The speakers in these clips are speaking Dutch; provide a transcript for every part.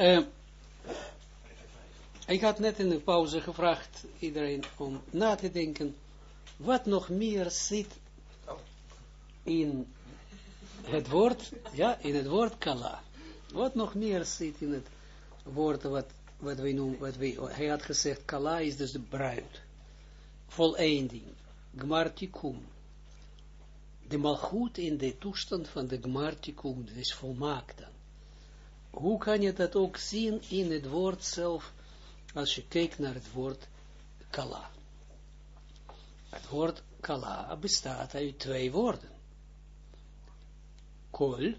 Uh, ik had net in de pauze gevraagd iedereen om na te denken wat nog meer zit in het woord, ja, in het woord kala. Wat nog meer zit in het woord wat, wat wij noemen, wat wij, hij had gezegd, kala is dus de bruid. Voleinding. Gmartikum. De malgoed in de toestand van de gmartikum, dus volmaakt. Hoe kan je dat ook zien in het woord zelf, als je kijkt naar het woord kala. Het woord kala bestaat uit twee woorden. Kol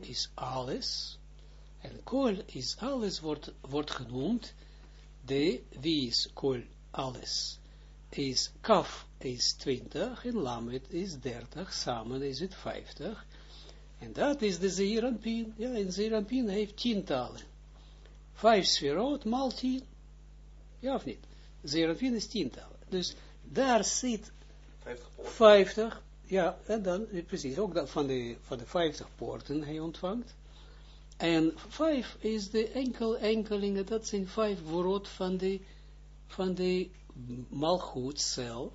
is alles, en kol is alles wordt, wordt genoemd, de, wie is kol alles? Is kaf is 20 en lamet is 30, samen is het 50. En dat is de Zeeranpien. Ja, en Zeeranpien heeft tientallen. Vijf sferot maal tien. Ja of niet? Zeeranpien is tientallen. Dus daar zit 50, 50 ja, en dan, precies, ook dat van de, van de 50 poorten hij ontvangt. En vijf is de enkel, enkelingen, dat zijn vijf woord van de, van de malgoed zelf.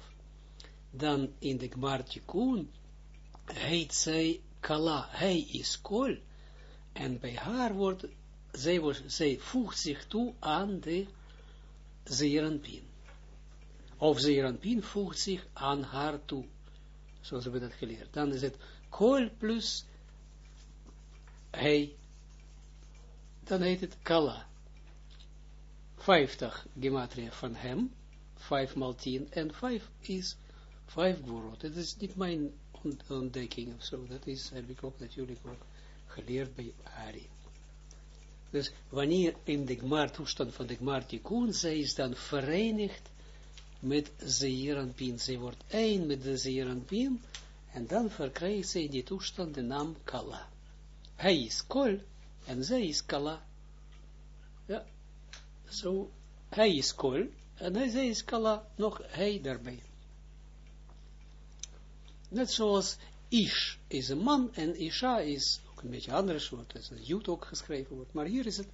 Dan in de Gmartikun heet zij Kala, hij is kol. En bij haar wordt, zij, wordt, zij voegt zich toe aan de Zeeranpin. Of Zeeranpin voegt zich aan haar toe. Zoals we dat geleerd. Dan is het kol plus hij. Dan heet het Kala. 50 gematria van hem. 5 maal 10. En 5 is 5 gvorot. Het is niet mijn ontdekking of zo. Dat is, heb ik ook natuurlijk ook geleerd bij Ari. Dus wanneer in de Gmar toestand van de Gmar Tikkun, zij is dan verenigd met Zeeranpin. Zij wordt één met de Zeeranpin en dan verkrijgt zij die toestand de naam Kala. Hij is Kol en zij is Kala. Ja, zo, hij is Kol en zij is Kala, nog hij daarbij. Net zoals Ish is een man en Isha is ook een beetje anders woord, als het Jut ook geschreven wordt. Maar hier is het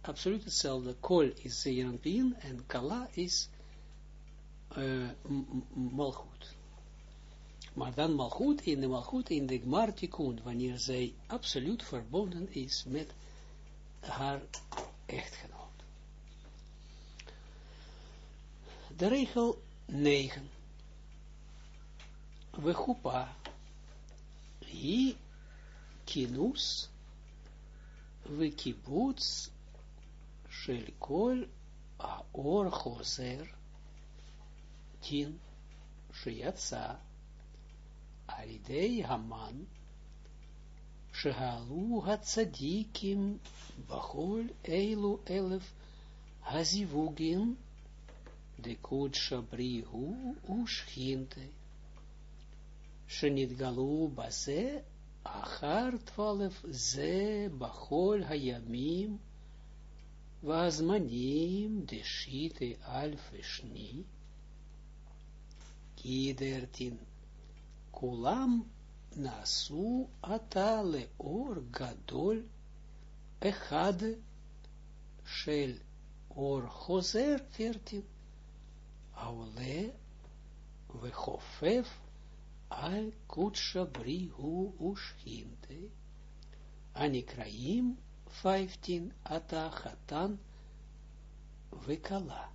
absoluut hetzelfde. Kol is Zeeranpien en Kala is uh, Malchut. Maar dan Malchut in de Malchut in de Gmartikun, wanneer zij absoluut verbonden is met haar echtgenoot. De regel 9 וחופה היא כינוס וקיבוץ של כל האור חוזר דין שיצא על ידי המן שעלו הצדיקים בכל אלו אלף הזיווגים דקודשא בריהו ושכינתה galu base achar twaalf ze bachol hayamim vazmanim de alf shni kidertin kulam nasu atale or gadol echad shel or choser fertin aule vechofef al kutsha brihu ushinte, anikraim 15 ata chatan vekala.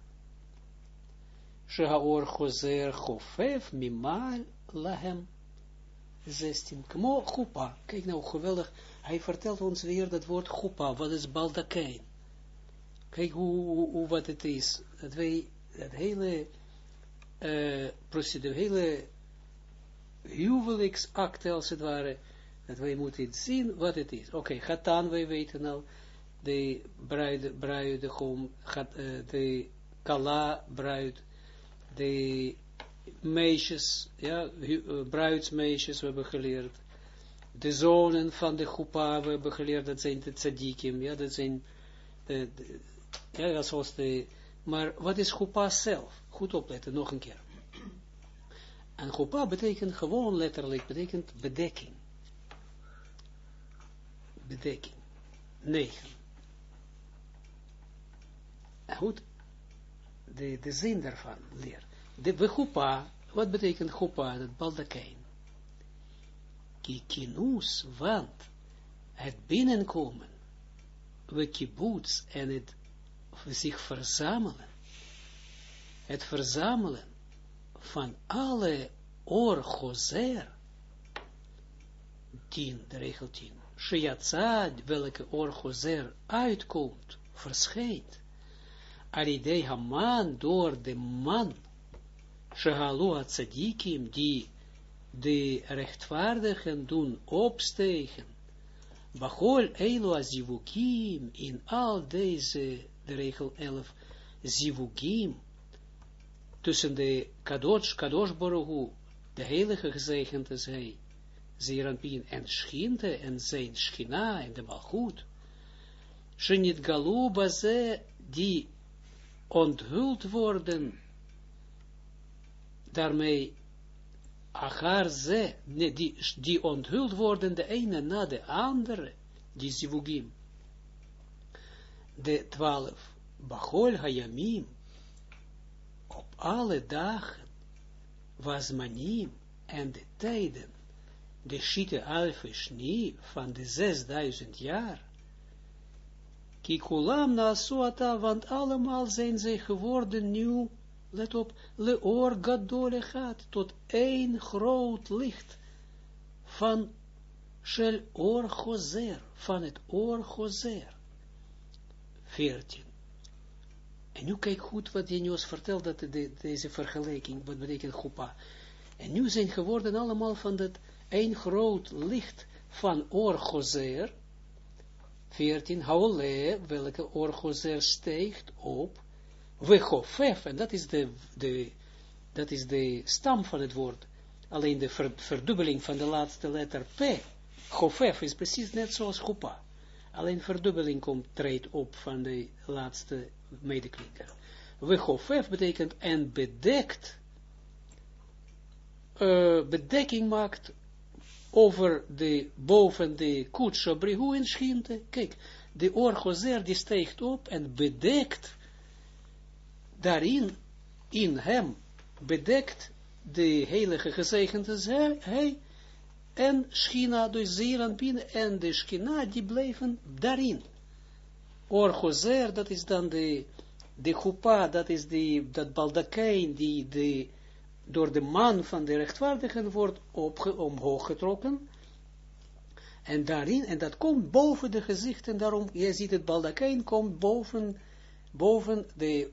Shehaor chozer chofef mimal lahem 16. Kmo chupa. Kijk nou, geweldig. Hij vertelt ons weer dat woord chupa. Wat is baldakijn? Kijk hoe, hoe, hoe, wat het is. Dat wij, dat hele, uh, procedure, hele huwelijksakte als het ware, dat wij moeten zien wat het is. Oké, okay, Gatan, wij weten al, de bruid, bruidegom, uh, de kala, bruid, de meisjes, ja, bruidsmeisjes, we hebben geleerd, de zonen van de Chupa, we hebben geleerd, dat zijn de tzadikim, ja, dat zijn, de, de, ja, zoals de, maar wat is Chupa zelf? Goed opletten, nog een keer. En chupa betekent gewoon letterlijk, betekent bedekking. Bedekking. 9. goed, de, de zin daarvan leer. De, we chupa, wat betekent chupa, dat baldakijn? Kikinus, want het binnenkomen, we kibbutz en het zich verzamelen, het verzamelen van alle orgozer, tien, de regel tien, Shiatza, welke orgozer uitkomt, verschijnt, Aridei Haman, door de man, Shehalu Tzadikim, die de rechtvaardigen doen opstegen, Bachol Eilu Azivukim, in al deze, de regel 11, Zivukim, tussen de Kadosh, Kadosh Baruch de heilige gezegend hij, Zeranpien en Schinte en zijn Schina en de Malchut, Shenit Galuba ze, die onthuld worden, daarmee Agar ze, die, die onthuld worden de ene na de andere, die zivugim. De twaalf, Bachol Hayamim, alle dagen, was manim en de tijden, de schiete alfe schnie van de zesduizend jaar, kikulam na suata, want allemaal zijn zij geworden nu let op, leor gadole gaat, tot één groot licht van shel or gozer, van het or gozer. 14. En nu kijk goed wat Jenios vertelt, dat de, deze vergelijking, wat betekent chupa. En nu zijn geworden allemaal van dat één groot licht van or gozer, 14, haole, welke or gozer steegt op, Wechofef, en dat is de, de, dat is de stam van het woord. Alleen de ver, verdubbeling van de laatste letter P. Chofef is precies net zoals Chupa. Alleen verdubbeling komt, treedt op van de laatste medeklinker. Wechofef betekent en bedekt, uh, bedekking maakt over de, boven de kutsha brihu en schinte. Kijk, de orgozer die steekt op en bedekt daarin, in hem, bedekt de heilige gezegende hij, en Schina, dus Zeranpin en de Schina, die blijven daarin. Orgozer, dat is dan de, de dat is die, dat baldakijn, die de, door de man van de rechtvaardigen wordt opge, omhoog getrokken, en daarin, en dat komt boven de gezichten, daarom, je ziet het baldakijn komt boven boven de,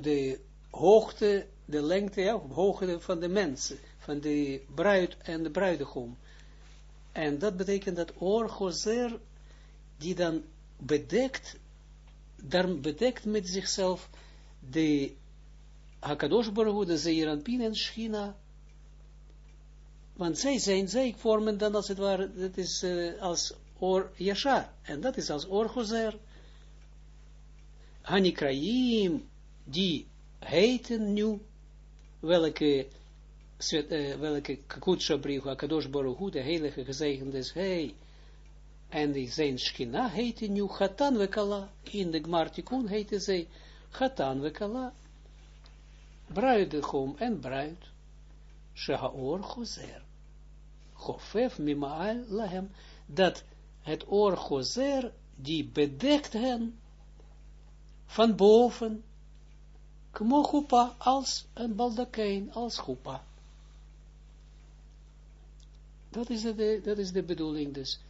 de hoogte, de lengte, ja, hoogte van de mensen, van de bruid en de bruidegom. En dat betekent dat orgozer, die dan bedekt, daar bedekt met zichzelf de Hakadosh Baruch de Zeeranpin en Schina, want zij zijn, zij vormen dan als het ware, dat is uh, als or Yashar, en dat is als orgozer, Hanikraim, die heten nu, welke, uh, welke Kutsha Brihu, Kadosh Baruch de heilige gezegend is hij, en die zijn schina heette nu Chatan Vekala, in de Gmartikun heette zij Chatan Vekala, bruidegom en bruid, Shehaor Choser, Chofef Mimaal Lahem, dat het oor Choser, die bedekt hen, van boven, kmo chupa, als een baldakijn, als chupa. Dat is, de, dat is de bedoeling dus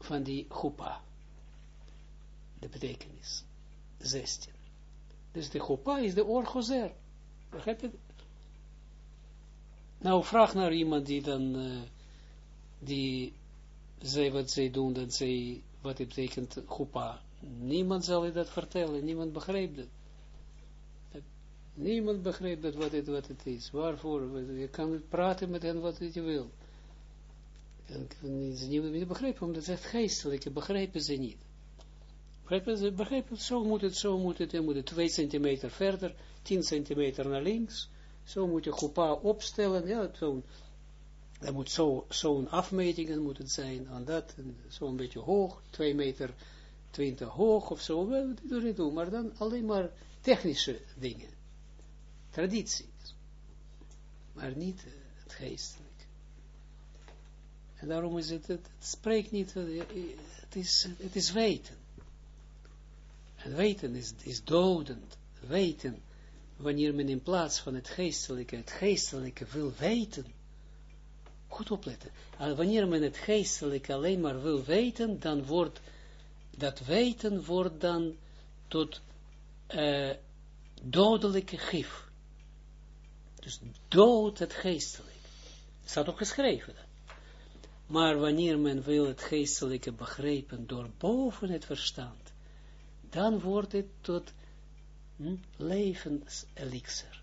van die chupa. De betekenis. 16. Dus de chupa is de orgozer. Begrijp je? Nou, vraag naar iemand die dan, uh, die zei wat zij doen, dat zij, wat het betekent chupa. Niemand zal je dat vertellen, niemand begrijpt het. Niemand begrijpt dat wat het, wat het is. Waarvoor? Je kan praten met hen wat je wil. Ze niet begrijpen, omdat het geestelijke begrijpen ze niet. Begrijpen ze, begrijpen, zo moet het, zo moet het, je moet het twee centimeter verder, tien centimeter naar links, zo moet je kupa opstellen, ja, zo'n, dat moet zo'n zo afmetingen moet het zijn, en dat, zo'n beetje hoog, twee meter 20 hoog of zo, wel, doe doen, maar dan alleen maar technische dingen, tradities, maar niet uh, het geestelijk. En daarom is het, het, spreekt niet, eh, het is, het is weten. En weten is, is dodend, weten, wanneer men in plaats van het geestelijke, het geestelijke wil weten, goed opletten, wanneer men het geestelijke alleen maar wil weten, dan wordt dat weten wordt dan tot dodelijke gif. Dus dood het geestelijke. Dat staat ook geschreven. Maar wanneer men wil het geestelijke begrepen door boven het verstand, dan wordt het tot hm, levenselixer.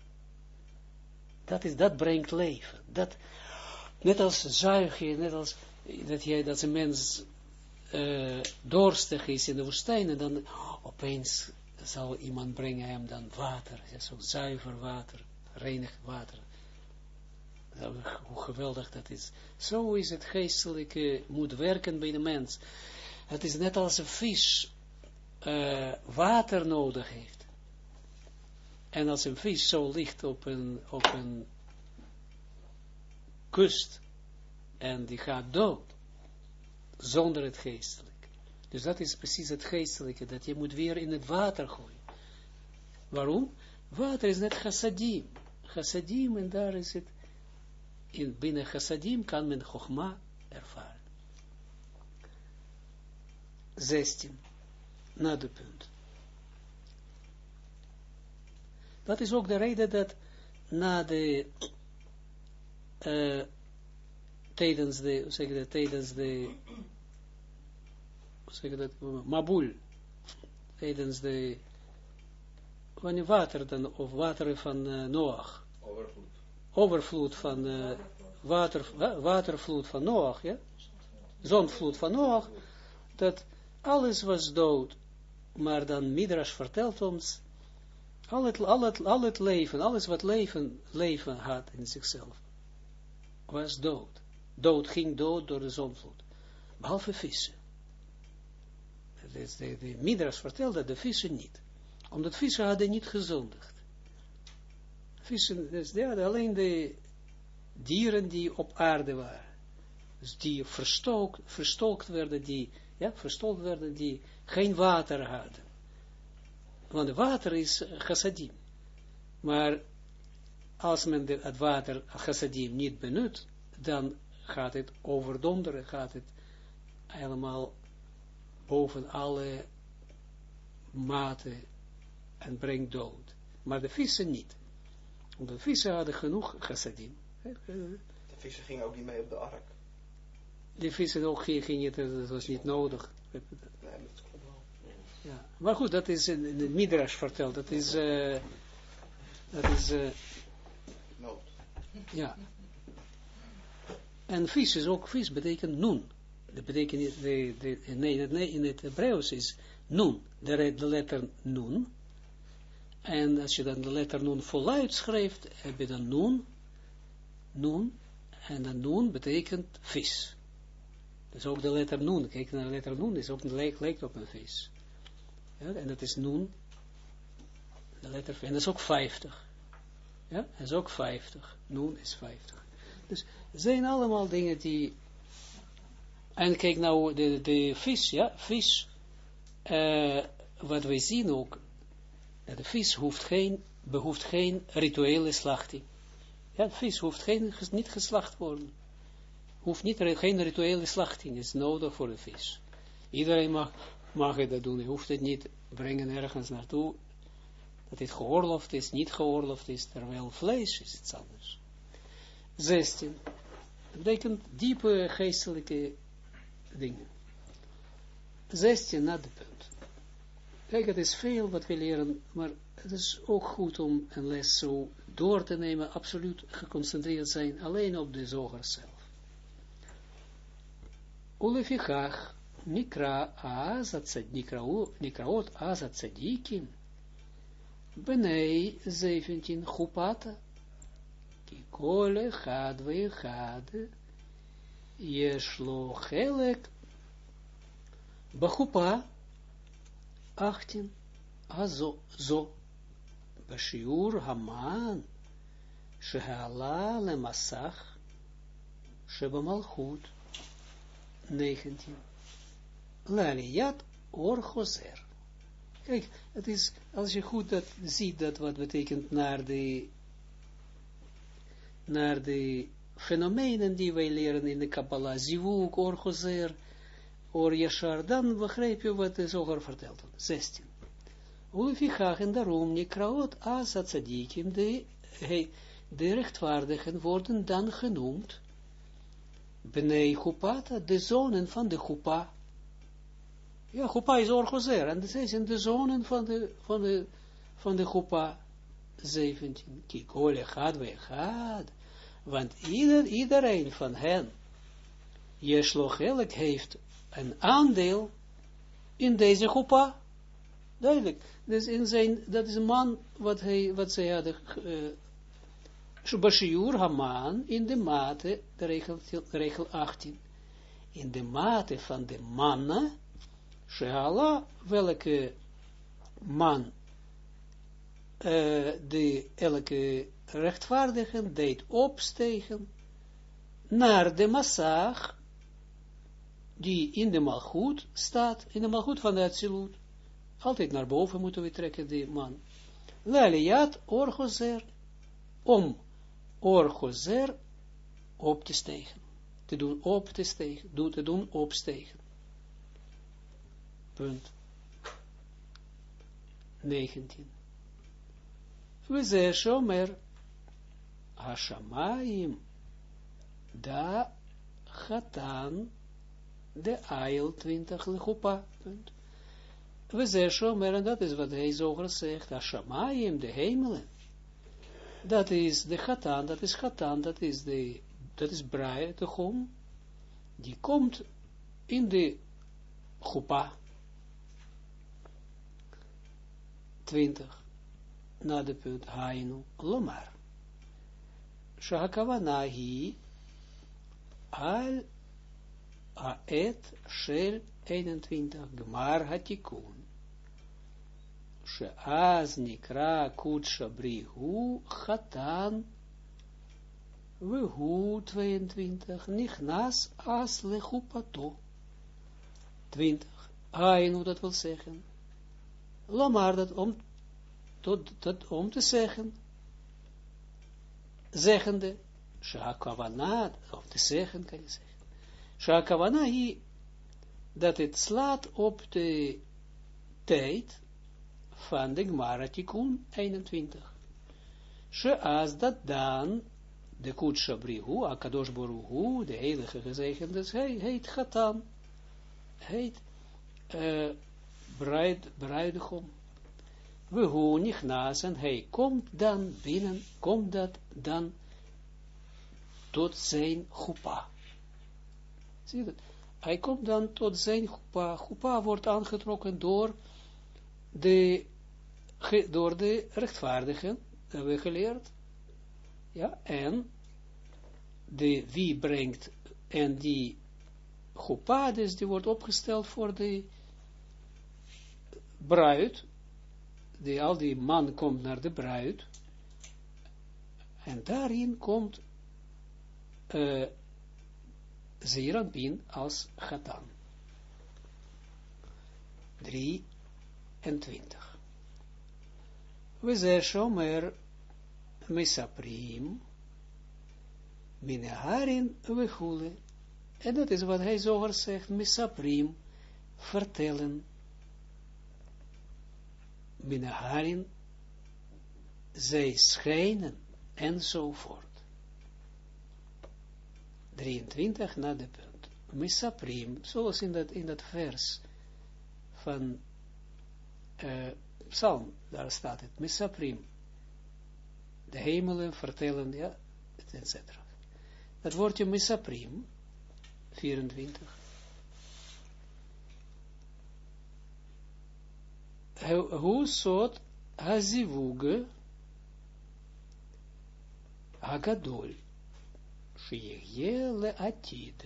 Dat, is, dat brengt leven. Dat, net als zuig net als dat, jij, dat een mens uh, dorstig is in de woestijn, en dan opeens zal iemand brengen hem dan water, zo zuiver water, reinig water. Hoe geweldig dat is. Zo is het geestelijke, moet werken bij de mens. Het is net als een vis uh, water nodig heeft. En als een vis zo ligt op een, op een kust en die gaat dood, zonder het geestelijke. Dus dat is precies het geestelijke, dat je moet weer in het water gooien. Waarom? Water is net chassadim. Chassadim, en daar is het, in, binnen chassadim kan men chogma ervaren. 16. Na punt. Dat is ook de reden dat na de uh, tijdens de, zeg dat, tijdens de, zeg dat, mabul, tijdens de, wanneer water dan, of water van uh, Noach. Overvloed. Overvloed van, uh, water, watervloed van Noach, ja? Zonvloed van Noach, dat alles was dood, maar dan Midrash vertelt ons, al het, al het, al het leven, alles wat leven, leven had in zichzelf, was dood dood ging dood door de zonvloed. Behalve vissen. De, de, de Midras vertelde de vissen niet. Omdat vissen hadden niet gezondigd. Vissen, die hadden alleen de dieren die op aarde waren. Dus die verstookt, verstookt werden, die, ja, verstookt werden, die geen water hadden. Want water is chassadim. Maar als men de, het water chassadim niet benut, dan gaat het overdonderen, gaat het helemaal boven alle maten en brengt dood. Maar de vissen niet. Want de vissen hadden genoeg chassadim. De vissen gingen ook niet mee op de ark. De vissen ook gingen niet, dat was niet nodig. Nee, dat komt wel. Ja. Maar goed, dat is in, het Midrash verteld. Dat is, uh, dat is, uh, Nood. ja. En vis is ook, vis betekent nun. Dat betekent, de, de, nee, nee, in het Hebreeuws is nun, de, de letter nun. En als je dan de letter nun voluit schrijft, heb je dan nun, nun, en dan nun betekent vis. Dus ook de letter nun, kijk naar de letter nun, is ook, lijkt, op een vis. En dat is nun, de letter, en dat is ook 50. Ja, dat is ook 50. Nun is 50. Dus zijn allemaal dingen die... En kijk nou, de, de vis, ja, vis, uh, wat wij zien ook, de vis hoeft geen, behoeft geen rituele slachting. Ja, de vis hoeft geen, niet geslacht worden. Hoeft niet, geen rituele slachting is nodig voor de vis. Iedereen mag, mag het dat doen, je hoeft het niet brengen ergens naartoe, dat het geoorloofd is, niet geoorloofd is, terwijl vlees is iets anders. 16. Dat betekent diepe geestelijke dingen. 16 na de punt. Kijk, het is veel wat we leren, maar het is ook goed om een les zo door te nemen, absoluut geconcentreerd zijn, alleen op de zoger zelf. Ulefichach, Nikra Nikraot Azatzadikim, Benei 17, Chupata, Kikole Chad chade, Yeshlo Ba Bachupa, 18, Azo, zo, Bashiur Haman, Shehala le Masach, Sheba Malchut, 19. Laliyat or Gozer. Kijk, het is, als je goed dat ziet, dat wat betekent naar de, naar de fenomenen die wij leren in de Kabbalah, Zivuk, or Gozer, or Yashar, dan begrijp je wat de zoger vertelt. 16. Ulefichach en daarom, Nikraot, Asa Tzadikim, de, de rechtvaardigen worden dan genoemd, Bnei Chupata, de zonen van de Chupa. Ja, Chupa is Orgozer, en dat zijn de zonen van de, van de, van de Chupa. 17. Kijk, ole gaat we gaat. Want ieder, iedereen van hen, Jeslochelik heeft een aandeel in deze Chupa. Duidelijk. Dus in zijn, dat is een man, wat, hij, wat zij hadden uh, Haman in de mate, de regel, regel 18, in de mate van de mannen, Shehala, welke man, uh, de elke rechtvaardige deed opstegen naar de massag, die in de malgoed staat, in de malgoed van de Atsilut. Altijd naar boven moeten we trekken, die man. Laliat orgozer, om orgozer op te stegen. Te doen op te stegen, doe te doen opstegen. Punt. 19. We zeggen shomer Hashamayim da chatan de ail 20 lechupa. Punt. We zeggen shomer, en dat is wat hij zoger zegt, Hashamayim, de hemelen dat is de Chatan, dat is Chatan, dat is de, dat is Braai, de Gom, die komt in de Chupa. 20, na de punt Hainu, Lomar. Shahakavana hi al aet shel 21, Gmar hatikun. Sheaz nikra kutsha brihu chatan wehu 22 nichnas as lechupato 20 Ainu dat wil zeggen Lomar dat om tot, dat om te zeggen zeggende Shakavana of te zeggen kan je zeggen Shakavana hi dat het slaat op de tijd van de Gemara Tikkun 21. Sheaz dat dan, de Kutsha Brihu, Akadosh Boruhu, de heilige gezegende, hij heet Gatan, heet uh, bruid, bruidegom. We hoe en hij komt dan binnen, komt dat dan tot zijn chupa. Zie je dat? Hij komt dan tot zijn chupa. Chupa wordt aangetrokken door de, door de rechtvaardigen, hebben we geleerd, ja, en de, wie brengt, en die Chuppah, dus die wordt opgesteld voor de bruid, die, al die man komt naar de bruid, en daarin komt uh, Zeranpin als Gatan. 3 en 20. We zeggen shomer misaprim mineharin wechule. En dat is wat hij zoger zegt, misaprim, vertellen. Mineharin, zij schijnen, enzovoort. 23 na de punt. Misaprim, zoals in dat, in dat vers van uh, psalm, daar staat het, Misaprim, de hemelen vertellen, ja, etc. Dat woordje Misaprim, 24, hoe soort hazivuge hagadol, שיהיה לעתיד,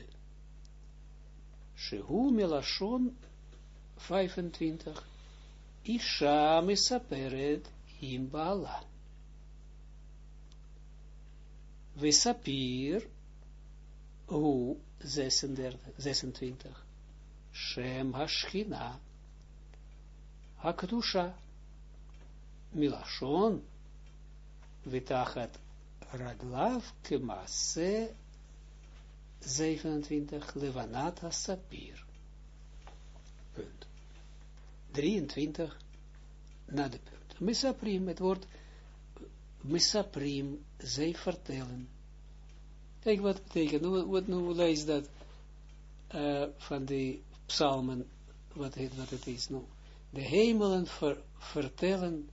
שהוא מלשון 25, Isha misaperet im baala. Vesapir, hu 26, Shem Hashchina, Hakdusha, Milashon, Vitachat Raglav, Kemase, 27, Levanat Sapir. Punt. 23, na de punt. Misaprim, het woord Misaprim, zij vertellen. Kijk wat betekent, wat nu lees dat uh, van de psalmen, wat het, wat het is nu. De hemelen ver, vertellen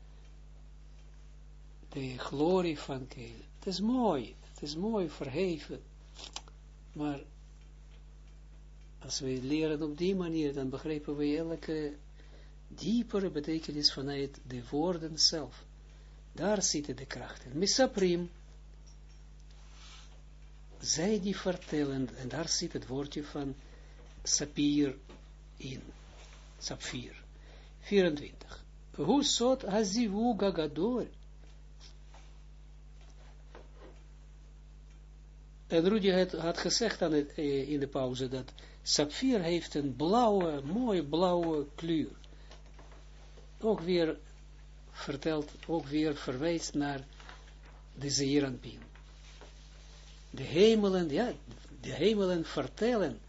de glorie van Keel. Het is mooi, het is mooi verheven, maar als we leren op die manier, dan begrijpen we elke diepere betekenis vanuit de woorden zelf. Daar zitten de krachten. Misaprim, zij die vertellen, en daar zit het woordje van sapir in, sapfir. 24. Hoe sot hazivu gagadol. En Rudy had, had gezegd aan het, eh, in de pauze dat sapfir heeft een blauwe, mooie blauwe kleur. Ook weer vertelt, ook weer verwijst naar de Zeeranpien. De hemelen, ja, de hemelen vertellen,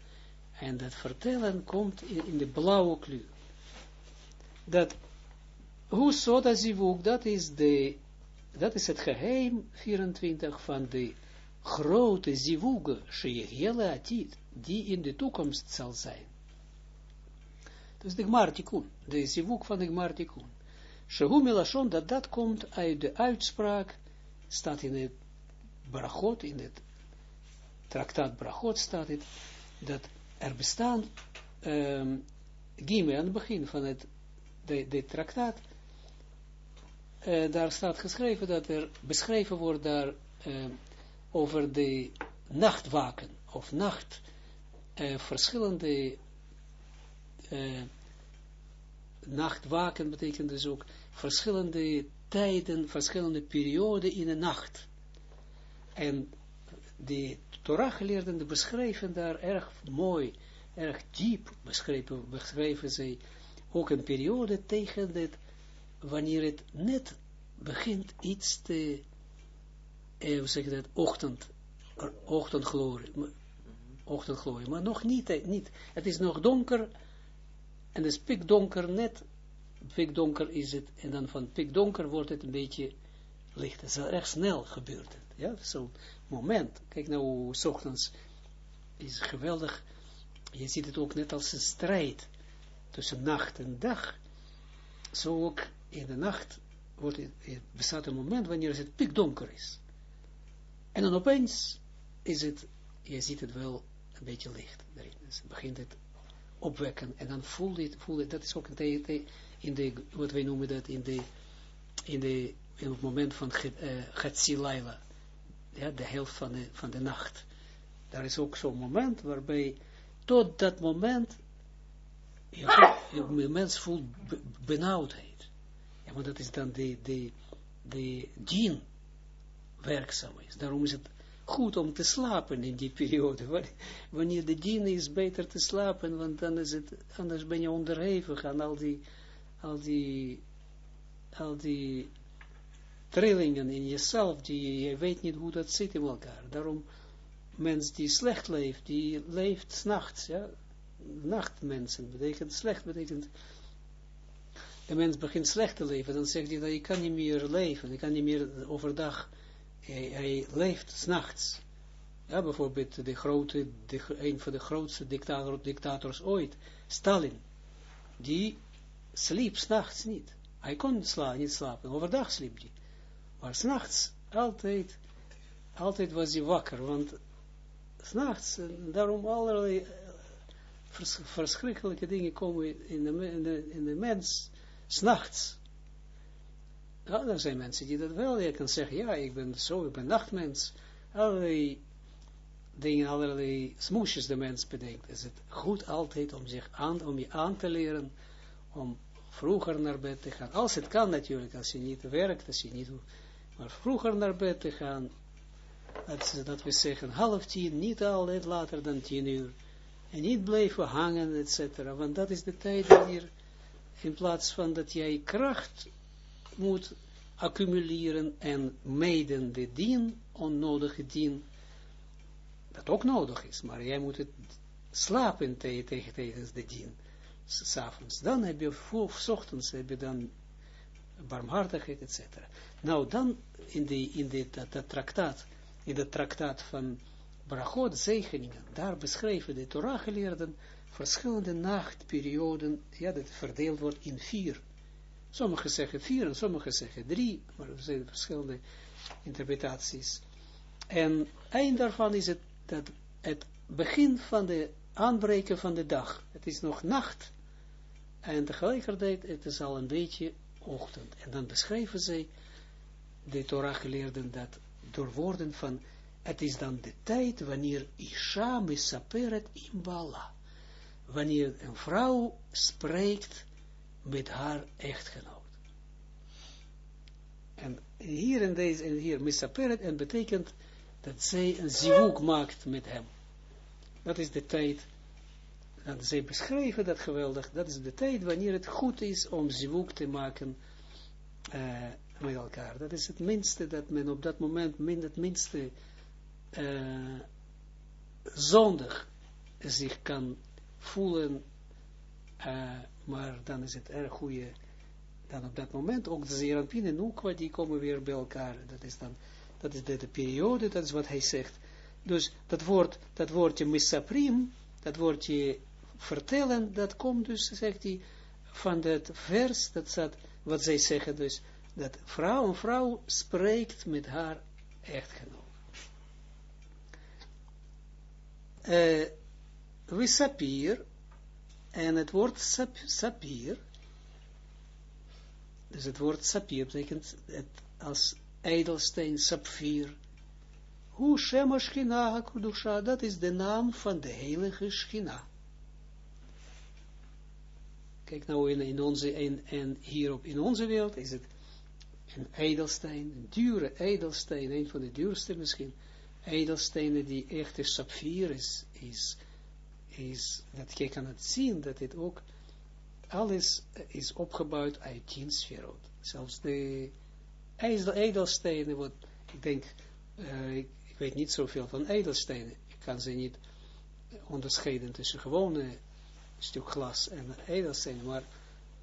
en dat vertellen komt in, in de blauwe kleur. Dat, hoe zo dat dat is de, dat is het geheim 24 van de grote zivuge, sheyehele atit, die in de toekomst zal zijn. Dus de Gmartikun, de zivuk van de Gmartikun. Shehu dat dat komt uit de uitspraak, staat in het Brachot, in het traktaat Brachot staat het, dat er bestaan, um, Gime aan het begin van het, de, de traktaat, uh, daar staat geschreven dat er beschreven wordt daar uh, over de nachtwaken, of nacht, uh, verschillende nachtwaken betekent dus ook verschillende tijden, verschillende perioden in de nacht. En de Torah-geleerden beschrijven daar erg mooi, erg diep beschreven, beschrijven zij ook een periode tegen dit, wanneer het net begint iets te, eh, hoe zeg je dat, ochtend, ochtendglorie, ochtendglorie, maar nog niet, niet, het is nog donker, en het is pikdonker net, pikdonker is het, en dan van pikdonker wordt het een beetje licht. Het is erg snel gebeurd. Ja, zo'n moment. Kijk nou, s ochtends is geweldig. Je ziet het ook net als een strijd tussen nacht en dag. Zo ook in de nacht wordt het bestaat een moment wanneer het pikdonker is. En dan opeens is het, je ziet het wel een beetje licht. Dus begint het opwekken en dan voel je voel je, dat is ook in de, in de, wat wij noemen dat, in de, in de, in het moment van Gatzilaila, uh, ja, de helft van de, van de nacht. Daar is ook zo'n moment waarbij, tot dat moment, je, je mens voelt benauwdheid. Ja, maar dat is dan de, de, de dien werkzaam is. Daarom is het goed om te slapen in die periode. Wanneer de dien is, beter te slapen, want dan is het, anders ben je onderhevig aan al die, al die, al die trillingen in jezelf, die je weet niet hoe dat zit in elkaar. Daarom, mens die slecht leeft, die leeft s'nachts, ja, nachtmensen, betekent slecht, betekent, de mens begint slecht te leven, dan zegt hij dat ik kan niet meer leven, ik kan niet meer overdag hij, hij leeft s'nachts. Ja, bijvoorbeeld de grote, de, een van de grootste dictator, dictators ooit, Stalin, die sliep s'nachts niet. Hij kon niet slapen, overdag sliep hij. Maar s'nachts, altijd, altijd was hij wakker, want s'nachts, daarom allerlei uh, vers, verschrikkelijke dingen komen in de, in de, in de mens, s'nachts. Ja, er zijn mensen die dat wel, je kan zeggen, ja, ik ben zo, ik ben nachtmens. Allerlei dingen, allerlei smoesjes de mens bedenkt. Is het goed altijd om zich aan, om je aan te leren, om vroeger naar bed te gaan. Als het kan natuurlijk, als je niet werkt, als je niet, maar vroeger naar bed te gaan, dat, dat we zeggen half tien, niet al later dan tien uur. En niet blijven hangen, et cetera. Want dat is de tijd wanneer, in plaats van dat jij kracht moet accumuleren en meiden de dien, onnodige dien, dat ook nodig is, maar jij moet het slapen tegen tijdens de dien, s'avonds. Dan heb je, voor ochtends heb je dan barmhartigheid, etc. Nou, dan in, die, in die, dat, dat traktaat, in de traktaat van Brachot, zegeningen, daar beschrijven de Torah-geleerden verschillende nachtperioden, ja, dat verdeeld wordt in vier. Sommigen zeggen vier en sommigen zeggen drie, maar er zijn verschillende interpretaties. En een daarvan is het, dat het begin van de aanbreken van de dag. Het is nog nacht. En tegelijkertijd, het is al een beetje ochtend. En dan beschrijven zij, de Torah geleerden dat door woorden van, het is dan de tijd wanneer Isha misaperet im bala. Wanneer een vrouw spreekt met haar echtgenoot. En hier en deze, en hier en betekent dat zij een zivuk maakt met hem. Dat is de tijd, dat zij beschrijven dat geweldig, dat is de tijd wanneer het goed is om zivuk te maken uh, met elkaar. Dat is het minste dat men op dat moment, min, het minste uh, zondig zich kan voelen, uh, maar dan is het erg goede, dan op dat moment, ook de Zerampin en Nukwa, die komen weer bij elkaar, dat is dan, dat is de, de periode, dat is wat hij zegt, dus dat woord, dat woordje misaprim, dat woordje vertellen, dat komt dus, zegt hij, van dat vers, dat staat, wat zij zeggen dus, dat vrouw, een vrouw spreekt met haar echtgenoot. Uh, we sapir, en het woord sap, dus het woord sapir betekent het als eidelsteen, sapfir, hoe Shema Shchina dat is de naam van de heilige Shchina. Kijk nou in, in onze, en, en hierop in onze wereld is het een edelsteen, een dure edelsteen, een van de duurste misschien, edelstenen die echt een sapfier is, is, is, dat je kan het zien, dat dit ook, alles is opgebouwd uit tien sferot. Zelfs de edelstenen, wat ik denk, uh, ik, weet niet zoveel van edelstenen, ik kan ze niet onderscheiden tussen gewone stuk glas en edelstenen, maar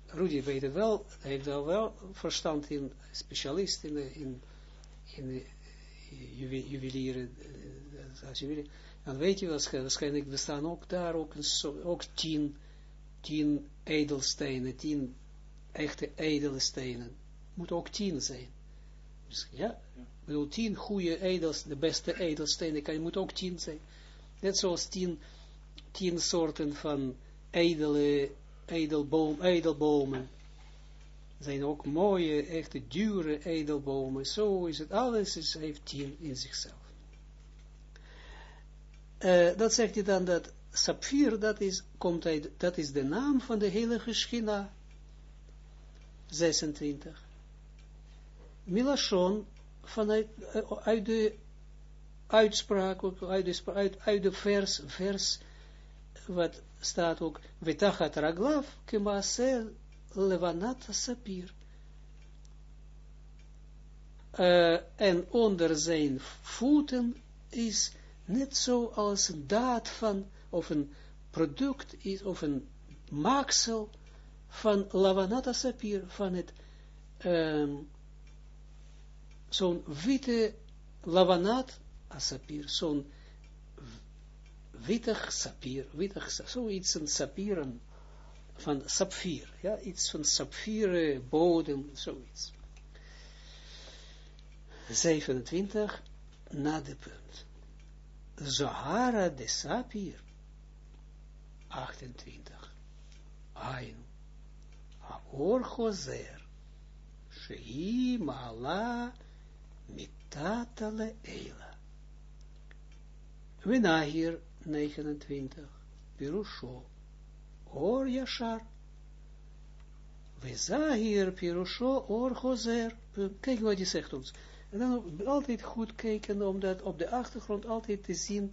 Rudy weet het wel, heeft daar wel verstand in, specialist in, in, in juwelieren, eh, als juwelier, dan weet je waarschijnlijk, er staan ook daar ook, een, ook tien, tien edelstenen, tien echte edele stenen. Moet ook tien zijn. Dus, ja, ik bedoel, tien goede edels, de beste edelstenen, kan, moet ook tien zijn. Net zoals tien, tien soorten van edele, edelboom, edelbomen. Zijn ook mooie, echte dure edelbomen. Zo is het, alles is, heeft tien in zichzelf. Uh, dat zegt hij dan dat sapphire, dat is, komt uit, dat is de naam van de heilige Schina. 26. Milashon, vanuit uh, uit de uitspraak, uit de, uit, de vers, vers, wat staat ook, Vetachat raglav kemaase levanat sapir. Uh, en onder zijn voeten is net zo als een daad van, of een product is, of een maaksel van lavanata sapir, van het, um, zo'n witte lavanat sapir, zo'n wittig sapir, wittig, zoiets een sapieren, van sapfier, ja, iets van sapfieren bodem, zoiets. 27, na de punt. Zahara de sapir, 28, Ain, Aor Gozer, Shei Mala, Mitatale Eila. Wenahir 29, Pirusho, Or Yashar, We zahir pirusho or gozer. Kijk wat hij zegt ons. En dan altijd goed kijken, om dat op de achtergrond altijd te zien,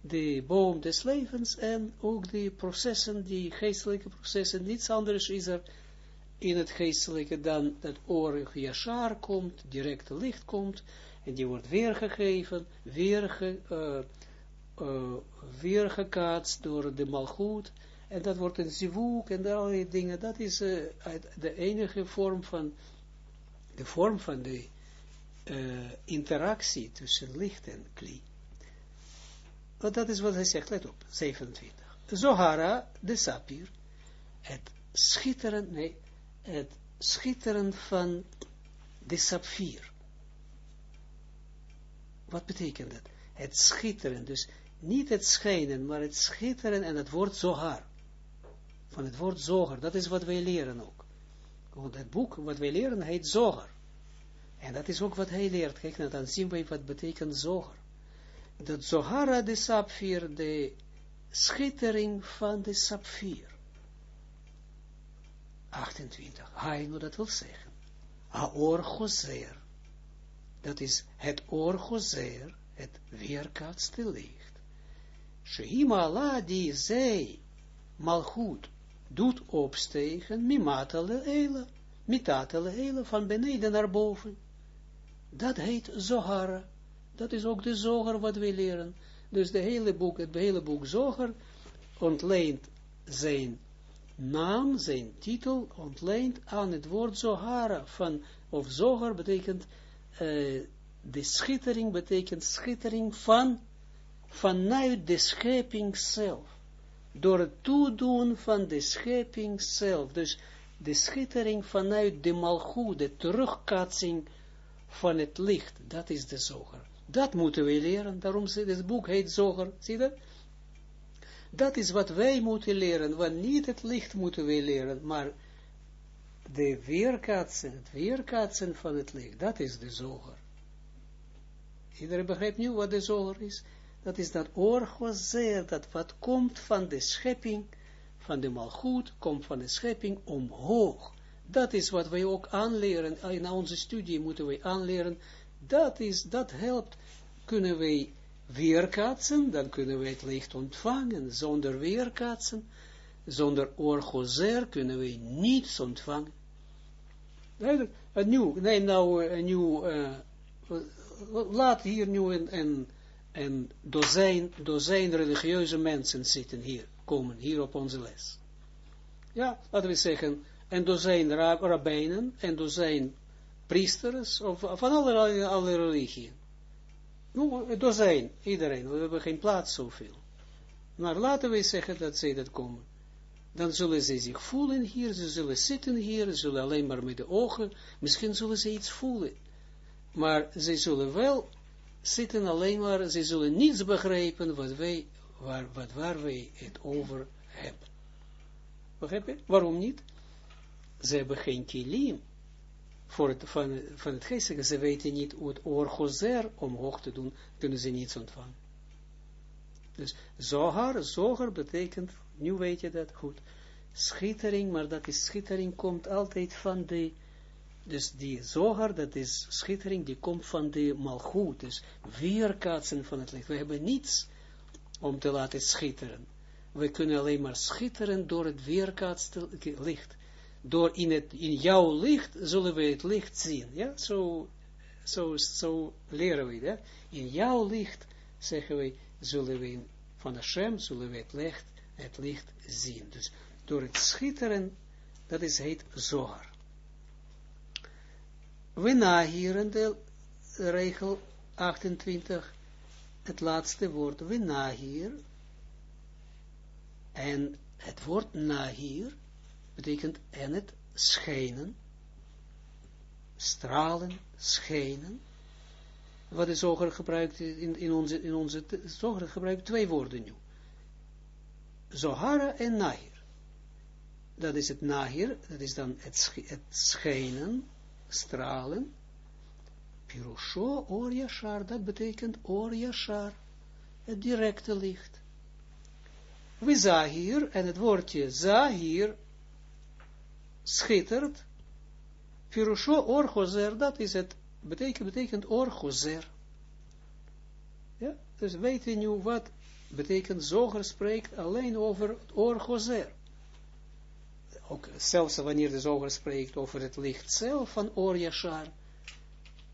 de boom des levens en ook de processen, die geestelijke processen, niets anders is er in het geestelijke dan dat oor Yashar komt, direct licht komt, en die wordt weergegeven, weerge, uh, uh, weergekaatst door de malgoed, en dat wordt een zivuk en allerlei dingen, dat is uh, de enige vorm van, de vorm van de interactie tussen licht en kli. Want dat is wat hij zegt, let op, 27. Zohara, de sapir, het schitteren, nee, het schitteren van de sapphire. Wat betekent dat? Het schitteren, dus niet het schijnen, maar het schitteren en het woord zohar. Van het woord zoger, dat is wat wij leren ook. Want het boek, wat wij leren, heet zoger. En dat is ook wat hij leert. Kijk, nou, dan zien wij wat betekent zoger. Dat zohara de sapphire, de schittering van de sapphire. 28. Haino, dat wil zeggen. Aor gozer. Dat is het oor het weerkaatste licht. Sheima la die zij, malchut, doet opstegen, mimatale eile, mitatale eile, van beneden naar boven. Dat heet Zohar. Dat is ook de Zohar wat we leren. Dus de hele boek, het hele boek Zohar ontleent zijn naam, zijn titel, ontleent aan het woord Zohara, van, of Zohar betekent, uh, de schittering betekent schittering van, vanuit de schepping zelf. Door het toedoen van de schepping zelf. Dus de schittering vanuit de malgoed, de terugkatsing van het licht. Dat is de zoger. Dat moeten we leren. Daarom het boek heet zoger. Zie dat? Dat is wat wij moeten leren, want niet het licht moeten wij leren, maar de weerkaatsen, het weerkaatsen van het licht, dat is de zoger. Iedereen begrijpt nu wat de zoger is? Dat is dat orgozer, dat wat komt van de schepping, van de malgoed, komt van de schepping omhoog. Dat is wat wij ook aanleren, in onze studie moeten wij aanleren, dat is, dat helpt, kunnen wij weerkaatsen, dan kunnen wij het licht ontvangen. Zonder weerkaatsen, zonder orgozer kunnen wij niets ontvangen. Een nieuw, neem nou een nieuw, uh, laat hier nu een, een, een dozijn, dozijn religieuze mensen zitten hier, komen hier op onze les. Ja, laten we zeggen, een dozijn rabbijnen, een dozijn priesters, of van alle, alle religieën. Nou, een dozijn, iedereen, we hebben geen plaats zoveel. Maar laten we zeggen dat zij dat komen. Dan zullen ze zich voelen hier, ze zullen zitten hier, ze zullen alleen maar met de ogen, misschien zullen ze iets voelen. Maar ze zullen wel zitten alleen maar, ze zullen niets begrijpen wat wij, waar, wat, waar wij het over hebben. Begrijp je? Waarom niet? Ze hebben geen kilim voor het, van, van het geestelijke, ze weten niet hoe het orgozer omhoog te doen, kunnen ze niets ontvangen. Dus zohar, zohar betekent, nu weet je dat goed, schittering, maar dat is schittering, komt altijd van de, dus die zohar, dat is schittering, die komt van de malgoed, dus weerkaatsen van het licht. We hebben niets om te laten schitteren. We kunnen alleen maar schitteren door het weerkaatste licht door in, het, in jouw licht zullen we het licht zien. Ja, zo, zo, zo leren we dat. In jouw licht, zeggen we, zullen we van Hashem, zullen we het licht, het licht zien. Dus door het schitteren, dat is heet Zohar. We nahieren regel 28, het laatste woord, we nahier, en het woord nahir, betekent en het schijnen, stralen, schijnen. Wat de zoger gebruikt in, in onze, in onze zoger gebruikt twee woorden nu. Zohara en Nahir. Dat is het Nahir, dat is dan het, het schijnen, stralen. Pirusho or yashar, dat betekent or yashar, het directe licht. We zahir, en het woordje zahir, schittert, Pirusho orgozer, dat is het, betekent, betekent orgozer. Ja, dus weet je nu wat betekent, zoger spreekt alleen over het orgozer. Ook zelfs wanneer de zoger spreekt over het licht zelf van Oryashar,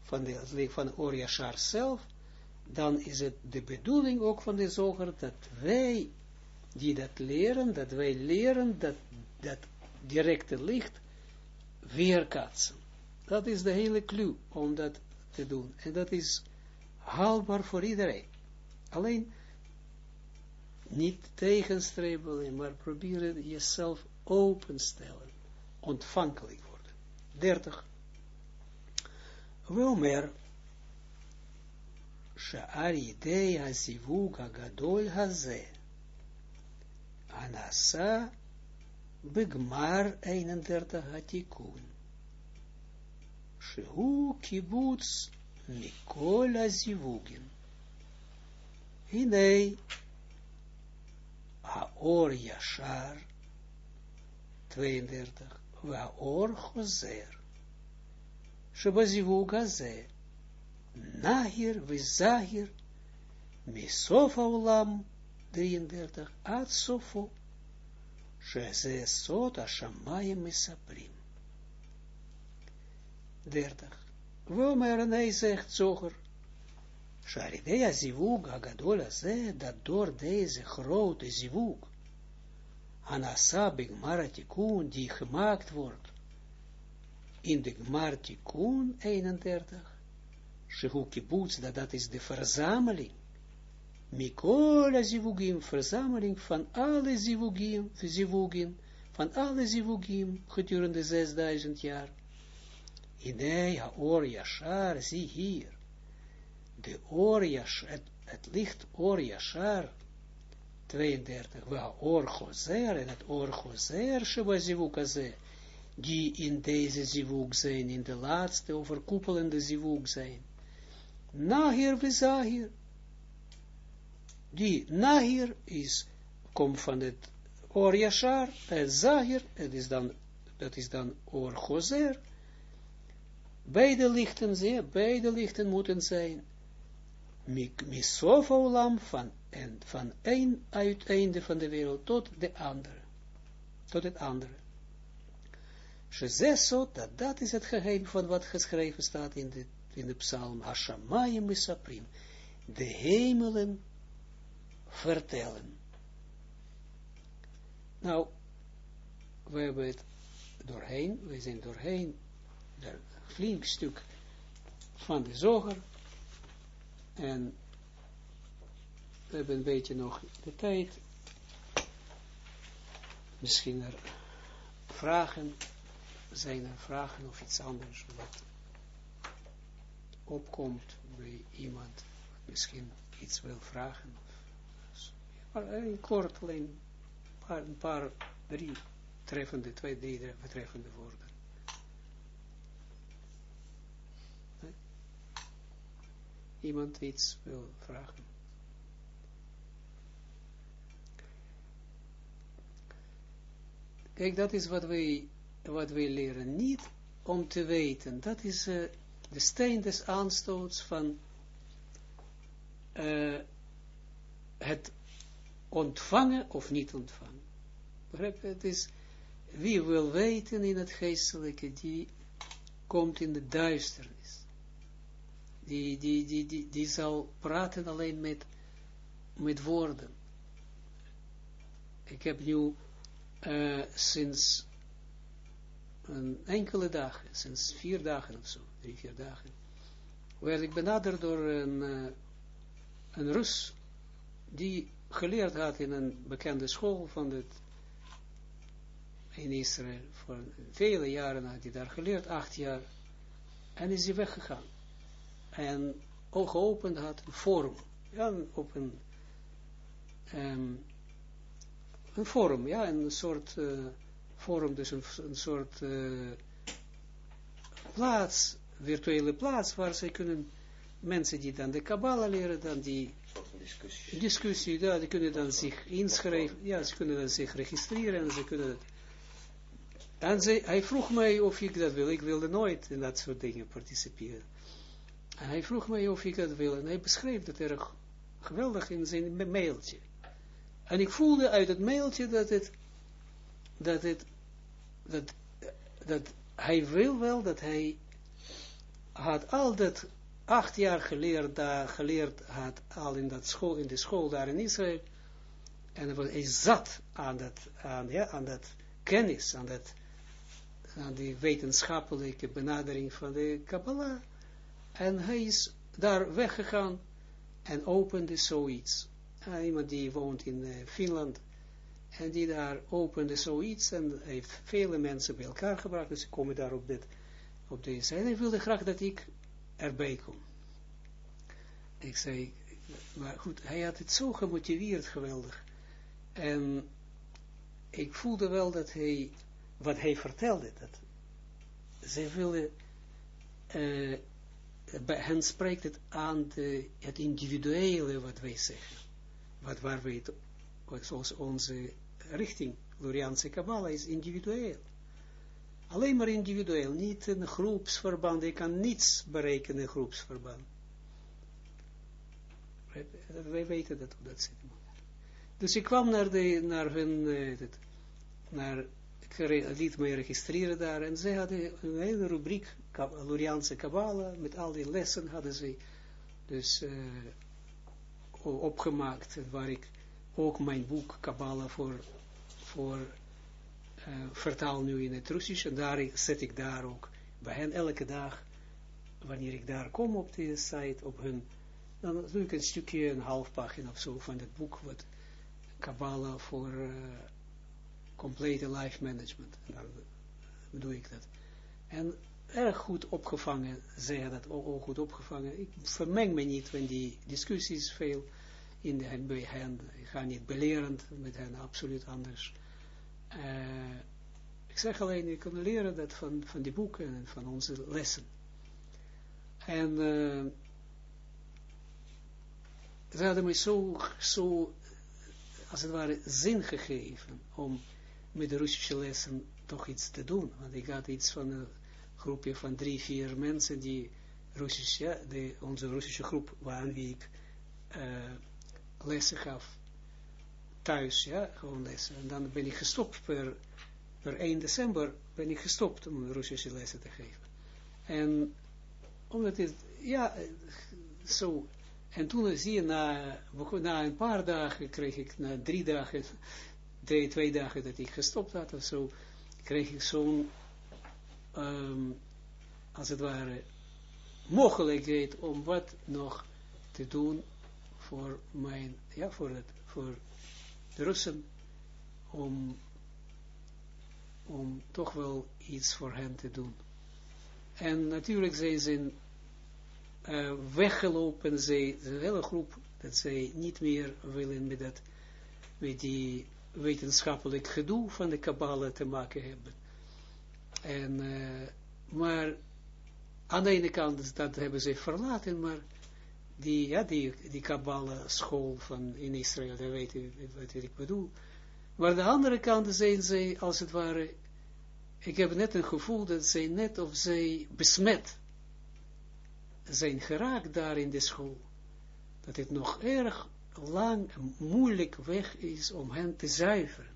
van, de, van Oryashar zelf, dan is het de bedoeling ook van de zoger dat wij die dat leren, dat wij leren dat, dat directe licht weerkaatsen. Dat is de hele clue om dat te doen. En dat is haalbaar voor iedereen. Alleen niet tegenstreven, maar proberen jezelf openstellen, ontvankelijk worden. 30. Wilmer, Sha'ari idei hazivug gadol haze, anasa begmar 31 hatikun. Shehu kibbutz mikol hazivugin. Hinei, Haor Yashar, 32, Haor Choser, Shebazivug Hazeh, Nahir Vizahir, Misof Aulam, 33, Ad Sheze Sot Hashamayim Misaprim. 30. Womer en hij zegt zoger, Sharidea zivug agadol ze, dat door deze grote zivug, Anasa bigmar tikun, die gemaakt wordt, in de gmar tikun 31, Shehu kibbutz, dat is de verzameling, Mikola zivugim, verzameling van alle zivugim, zivugim, van alle zivugim, gedurende 6000 jaar. Inei haor yashar, zie hier, de oor het, het licht oor yashar, 32, we oor gozer, en het oor gozer, sheba zivuk die in deze zivuk zijn, in de laatste overkoepelende zivuk zijn. Nahir we zahir, die nahir is, komt van het oor yashar, het zahir, het is dan, dat is dan oor gozer, beide lichten, zie, beide lichten moeten zijn, misof olam van, en van een uiteinde van de wereld tot de andere. Tot het andere. Shezesot, dat dat is het geheim van wat geschreven staat in de, in de psalm. Hashamayim misaprim. De hemelen vertellen. Nou, we hebben het doorheen, we zijn doorheen, een flink stuk van de zoger, en we hebben een beetje nog de tijd. Misschien er vragen, zijn er vragen of iets anders wat opkomt bij iemand, misschien iets wil vragen. Een kort, alleen een paar, drie treffende, twee, drie betreffende woorden. iemand iets wil vragen. Kijk, dat is wat wij, wat wij leren. Niet om te weten. Dat is uh, de steen des aanstoots van uh, het ontvangen of niet ontvangen. Begrijp je? Het is, wie wil weten in het geestelijke, die komt in de duisternis die, die, die, die, die zal praten alleen met, met woorden. Ik heb nu uh, sinds een enkele dagen, sinds vier dagen of zo, drie, vier dagen, werd ik benaderd door een, uh, een Rus, die geleerd had in een bekende school van het, in Israël, voor vele jaren had hij daar geleerd, acht jaar, en is hij weggegaan. En ook geopend had, een forum, ja, op een, um, een forum, ja, een soort uh, forum, dus een, soort uh, plaats, virtuele plaats, waar ze kunnen, mensen die dan de Kabbalah leren, dan die discussie, discussie ja, die kunnen dan zich inschrijven, ja, ze kunnen dan zich registreren en ze kunnen En ze, hij vroeg mij of ik dat wil. Ik wilde nooit in dat soort dingen participeren. En hij vroeg mij of ik dat wil. En hij beschreef dat erg geweldig in zijn mailtje. En ik voelde uit het mailtje dat het, dat het, dat, dat hij wil wel, dat hij had al dat acht jaar geleerd, daar, geleerd had, al in, dat school, in de school daar in Israël. En hij zat aan dat, aan, ja, aan dat kennis, aan, dat, aan die wetenschappelijke benadering van de Kabbalah. En hij is daar weggegaan en opende zoiets. Uh, iemand die woont in uh, Finland en die daar opende zoiets en heeft vele mensen bij elkaar gebracht, dus ze komen daar op, dit, op deze. En hij wilde graag dat ik erbij. Ik zei, maar goed, hij had het zo gemotiveerd, geweldig. En ik voelde wel dat hij, wat hij vertelde, dat zij willen, uh, bij hen spreekt het aan de, het individuele wat wij zeggen. Wat waar wij het, zoals onze richting, Loriaanse Kabbalah is individueel. Alleen maar individueel, niet een groepsverband. Ik kan niets berekenen in groepsverband. Wij weten dat hoe dat zit. Dus ik kwam naar, de, naar hun, uh, naar, ik liet mij registreren daar, en ze hadden een hele rubriek, Luriaanse Kabbalah, met al die lessen hadden ze dus uh, opgemaakt, waar ik ook mijn boek Kabbalah voor, voor uh, vertaal nu in het Russisch, en daar zet ik daar ook bij hen elke dag, wanneer ik daar kom op de site, op hun, dan doe ik een stukje, een half pagina of zo van het boek, wat Kabbalah voor uh, complete life management. En dan bedoel ik dat. En erg goed opgevangen, zeggen dat ook, ook, goed opgevangen. Ik vermeng me niet van die discussies veel in de, bij hen. Ik ga niet belerend met hen, absoluut anders. Uh, ik zeg alleen, ik kan leren dat van, van die boeken en van onze lessen. En uh, ze hadden me zo, zo als het ware, zin gegeven om met de Russische lessen toch iets te doen. Want ik had iets van een groepje van drie, vier mensen die Russisch, ja, de, onze Russische groep, waar wie ik uh, lessen gaf, thuis, ja, gewoon lessen. En dan ben ik gestopt per, per 1 december, ben ik gestopt om Russische lessen te geven. En omdat het, ja, zo en toen zie je, na, na een paar dagen kreeg ik, na drie dagen, twee, twee dagen dat ik gestopt had of zo, kreeg ik zo'n, um, als het ware, mogelijkheid om wat nog te doen voor mijn, ja, voor het, voor de Russen, om, om toch wel iets voor hen te doen. En natuurlijk zijn uh, weggelopen, zij, de hele groep, dat zij niet meer willen met, dat, met die wetenschappelijk gedoe van de Kabbalah te maken hebben. En, uh, maar aan de ene kant, dat hebben ze verlaten, maar die, ja, die, die Kabbalah school van in Israël, dat weet u wat ik bedoel. Maar de andere kant zijn ze, als het ware, ik heb net een gevoel dat zij net of zij besmet zijn geraakt daar in de school, dat het nog erg lang moeilijk weg is om hen te zuiveren.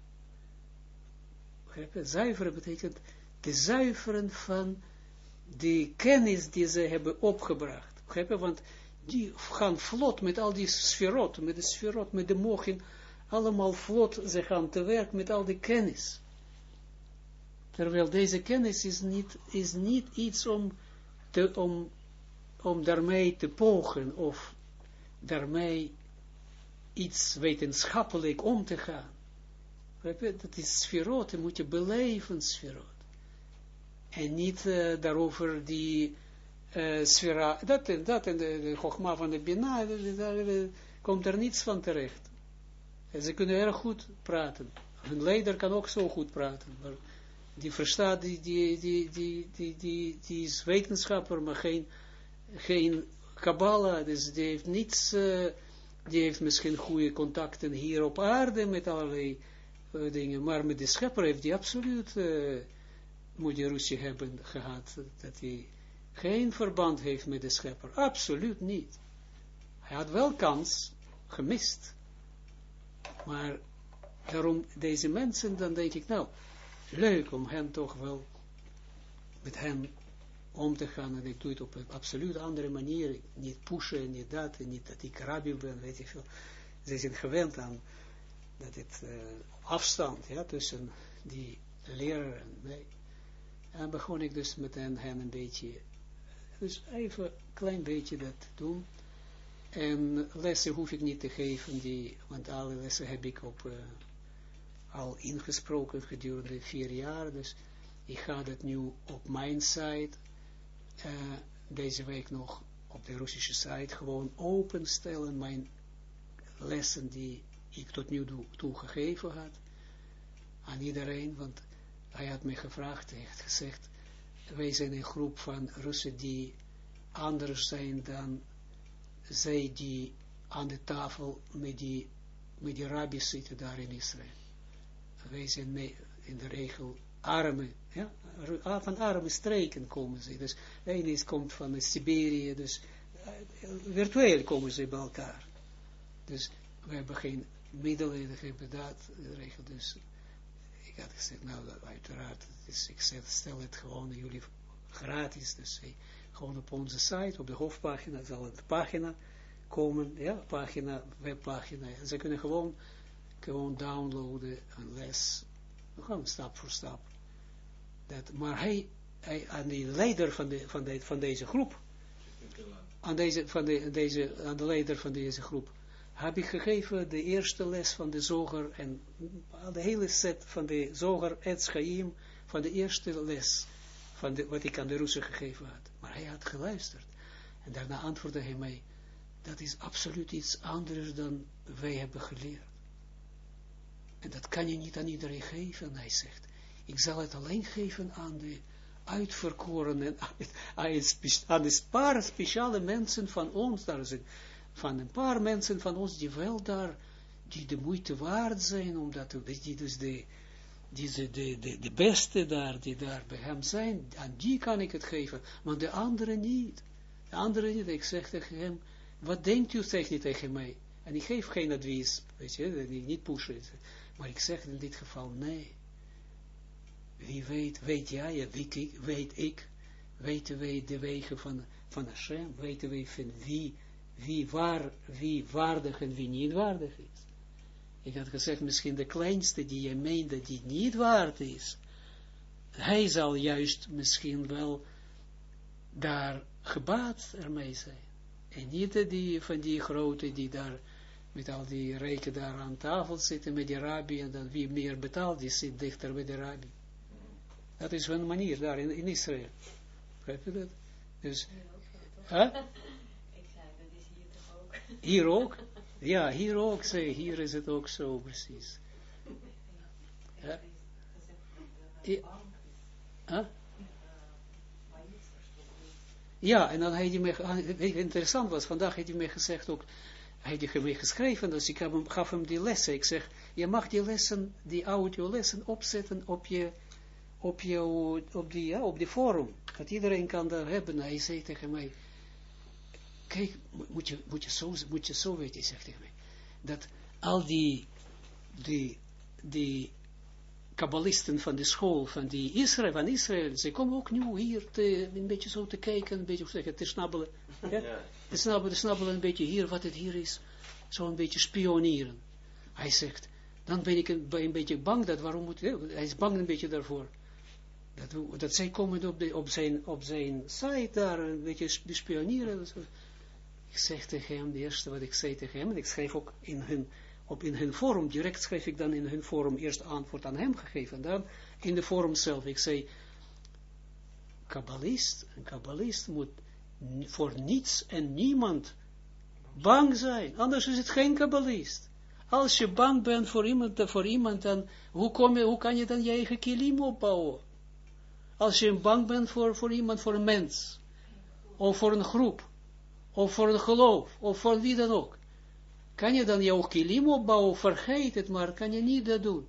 Zuiveren betekent te zuiveren van de kennis die ze hebben opgebracht. Want die gaan vlot met al die sferot, met de sferot, met de mogen, allemaal vlot, ze gaan te werk met al die kennis. Terwijl deze kennis is niet, is niet iets om, te, om om daarmee te pogen of daarmee iets wetenschappelijk om te gaan. Dat is sferot, moet je beleven sferot. En niet uh, daarover die sfera, dat en dat en de, de van de Bina, daar komt er niets van terecht. En ze kunnen erg goed praten. Hun leider kan ook zo goed praten, maar die verstaat, die, die, die, die, die, die, die is wetenschapper, maar geen geen Kabbalah, dus die heeft niets, die heeft misschien goede contacten hier op aarde met allerlei dingen, maar met de schepper heeft die absoluut uh, moet hebben gehad, dat hij geen verband heeft met de schepper. Absoluut niet. Hij had wel kans gemist. Maar daarom deze mensen, dan denk ik, nou, leuk om hen toch wel met hen om te gaan. En ik doe het op een absoluut andere manier. Niet pushen, niet dat, niet dat ik rabbi ben, weet ik veel. Ze zijn gewend aan dat het uh, afstand ja, tussen die leraar en mij. En begon ik dus met hen een beetje, dus even een klein beetje dat doen. En lessen hoef ik niet te geven, die, want alle lessen heb ik op, uh, al ingesproken gedurende vier jaar. Dus ik ga dat nu op mijn site, uh, deze week nog op de Russische site, gewoon openstellen, mijn lessen die ik tot nu toe gegeven had, aan iedereen, want hij had me gevraagd, hij heeft gezegd, wij zijn een groep van Russen die anders zijn dan zij die aan de tafel met die, met die rabbis zitten daar in Israël. Wij zijn in de regel arme, ja, van arme streken komen ze. Dus een is komt van Siberië, dus uh, virtueel komen ze bij elkaar. Dus we hebben geen middelen, geen dat, regel. Dus ik had gezegd, nou, uiteraard, dus ik stel het gewoon jullie gratis, dus gewoon op onze site, op de hoofdpagina, zal het pagina komen, ja, pagina, webpagina, en ze kunnen gewoon, gewoon downloaden een les, gewoon stap voor stap. Dat, maar hij, hij, aan de leider van, de, van, de, van deze groep, aan, deze, van de, deze, aan de leider van deze groep, heb ik gegeven de eerste les van de zoger en de hele set van de zoger Chaim van de eerste les van de, wat ik aan de Russen gegeven had. Maar hij had geluisterd. En daarna antwoordde hij mij, dat is absoluut iets anders dan wij hebben geleerd. En dat kan je niet aan iedereen geven. En hij zegt, ik zal het alleen geven aan de uitverkorenen, aan de paar speciale mensen van ons, daar zijn van een paar mensen van ons die wel daar, die de moeite waard zijn, omdat die dus de, die de, de, de, beste daar, die daar bij hem zijn, aan die kan ik het geven, maar de anderen niet. De anderen niet, ik zeg tegen hem, wat denkt u, zegt hij tegen mij, en ik geef geen advies, weet je, niet pushen, maar ik zeg in dit geval, nee. Wie weet, weet jij, weet ik, weet ik, weten wij de wegen van, van Hashem, weten wij van wie wie, waar, wie waardig en wie niet waardig is. Ik had gezegd, misschien de kleinste die je meent dat die niet waard is, hij zal juist misschien wel daar gebaat ermee zijn. En niet die van die grote die daar met al die rijken daar aan tafel zitten met die rabbi en dan wie meer betaalt, die zit dichter bij de rabbi. Dat is een manier daar in, in Israël. Begrijp je dat? Dus, hè? Hier ook? Ja, hier ook, hier is het ook zo, precies. Ja. En dan heeft hij me, interessant was, vandaag heeft hij me gezegd ook, hij heeft mij geschreven, dus ik hem, gaf hem die lessen. Ik zeg, je mag die lessen, die audio-lessen opzetten op je, op je, op die, op die forum. Dat iedereen kan daar hebben. Hij zei tegen mij, kijk, moet je, moet je, zo, moet je zo weten, zegt hij mij, dat al die, die, die kabbalisten van de school, van die Israël, van Israël, ze komen ook nu hier te, een beetje zo te kijken, een beetje, zeggen, te snabbelen, ja? ja. Te, snabbelen, te snabbelen een beetje hier, wat het hier is, zo een beetje spionieren. Hij zegt, dan ben ik een, een beetje bang, dat waarom moet, hij is bang een beetje daarvoor. Dat, dat zij komen op, de, op, zijn, op zijn site daar, een beetje spionieren, ik zeg tegen hem, de eerste wat ik zei tegen hem, en ik schrijf ook in hun, op in hun forum, direct schrijf ik dan in hun forum eerst antwoord aan hem gegeven, en dan in de forum zelf, ik zei, kabbalist, een kabbalist moet voor niets en niemand bang zijn, anders is het geen kabbalist. Als je bang bent voor iemand, voor iemand dan, hoe, kom je, hoe kan je dan je eigen kilim opbouwen? Als je bang bent voor, voor iemand, voor een mens, of voor een groep, of voor een geloof, of voor wie dan ook. Kan je dan jouw kilim opbouwen, vergeet het, maar kan je niet dat doen.